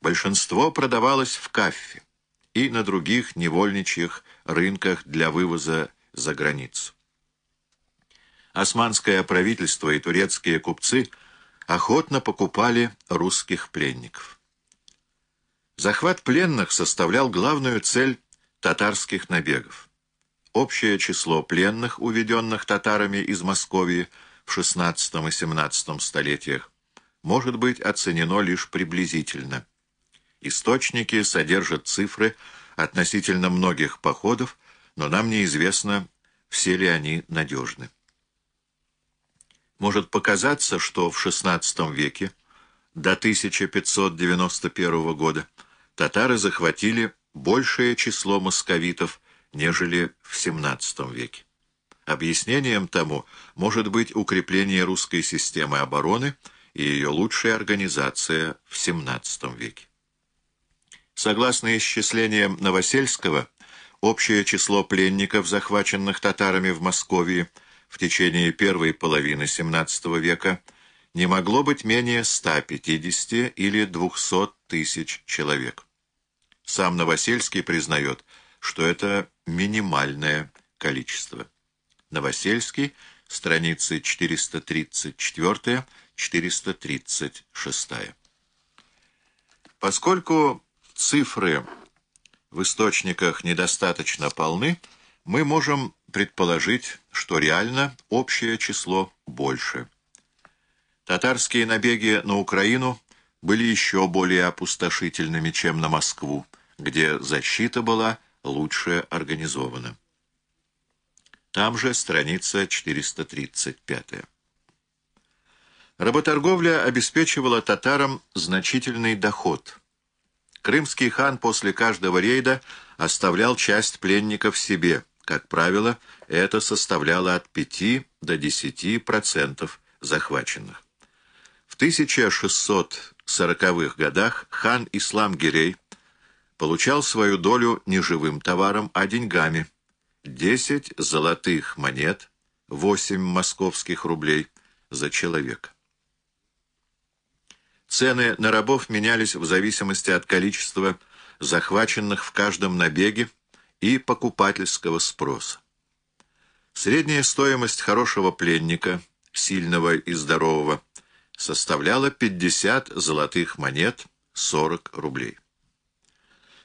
большинство продавалось в Каффе и на других невольничьих рынках для вывоза за границу. Османское правительство и турецкие купцы охотно покупали русских пленников. Захват пленных составлял главную цель татарских набегов. Общее число пленных, уведенных татарами из Московии в XVI и XVII столетиях, может быть оценено лишь приблизительно. Источники содержат цифры относительно многих походов, но нам неизвестно, все ли они надежны. Может показаться, что в XVI веке, до 1591 года, татары захватили большее число московитов, нежели в XVII веке. Объяснением тому может быть укрепление русской системы обороны и ее лучшая организация в XVII веке. Согласно исчислениям Новосельского, общее число пленников, захваченных татарами в Москве в течение первой половины XVII века, не могло быть менее 150 или 200 тысяч человек. Сам Новосельский признает, что это минимальное количество. Новосельский, страницы 434-436. Поскольку цифры в источниках недостаточно полны, мы можем предположить, что реально общее число больше. Татарские набеги на Украину были еще более опустошительными, чем на Москву где защита была лучше организована. Там же страница 435. Работорговля обеспечивала татарам значительный доход. Крымский хан после каждого рейда оставлял часть пленников себе. Как правило, это составляло от 5 до 10% захваченных. В 1640-х годах хан Ислам-Гирей получал свою долю не живым товаром, а деньгами. Десять золотых монет, восемь московских рублей за человека. Цены на рабов менялись в зависимости от количества захваченных в каждом набеге и покупательского спроса. Средняя стоимость хорошего пленника, сильного и здорового, составляла 50 золотых монет, 40 рублей.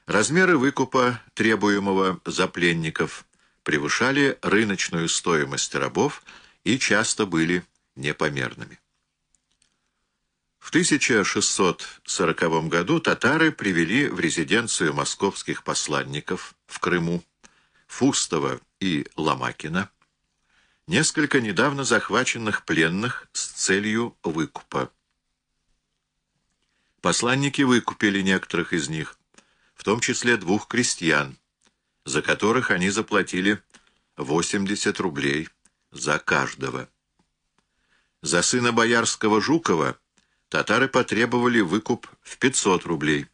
Размеры выкупа, требуемого за пленников, превышали рыночную стоимость рабов и часто были непомерными. В 1640 году татары привели в резиденцию московских посланников в Крыму Фустова и Ломакина несколько недавно захваченных пленных с целью выкупа. Посланники выкупили некоторых из них – в том числе двух крестьян, за которых они заплатили 80 рублей за каждого. За сына боярского Жукова татары потребовали выкуп в 500 рублей.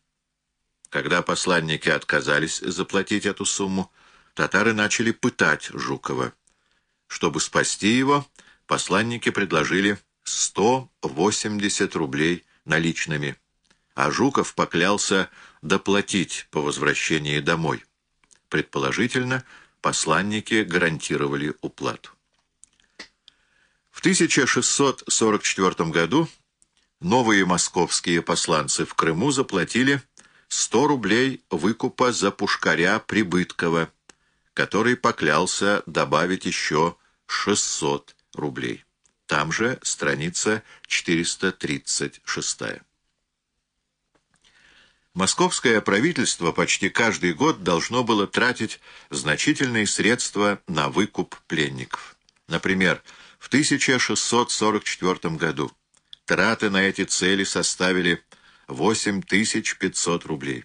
Когда посланники отказались заплатить эту сумму, татары начали пытать Жукова. Чтобы спасти его, посланники предложили 180 рублей наличными а Жуков поклялся доплатить по возвращении домой. Предположительно, посланники гарантировали уплату. В 1644 году новые московские посланцы в Крыму заплатили 100 рублей выкупа за пушкаря Прибыткова, который поклялся добавить еще 600 рублей. Там же страница 436. Московское правительство почти каждый год должно было тратить значительные средства на выкуп пленников. Например, в 1644 году траты на эти цели составили 8500 рублей.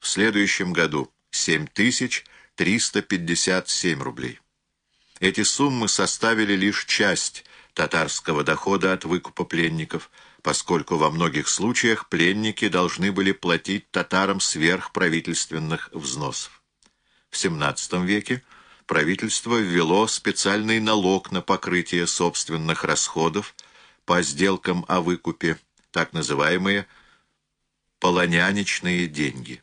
В следующем году 7357 рублей. Эти суммы составили лишь часть татарского дохода от выкупа пленников – поскольку во многих случаях пленники должны были платить татарам сверхправительственных взносов. В XVII веке правительство ввело специальный налог на покрытие собственных расходов по сделкам о выкупе, так называемые полоняничные деньги.